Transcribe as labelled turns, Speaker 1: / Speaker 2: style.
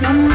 Speaker 1: come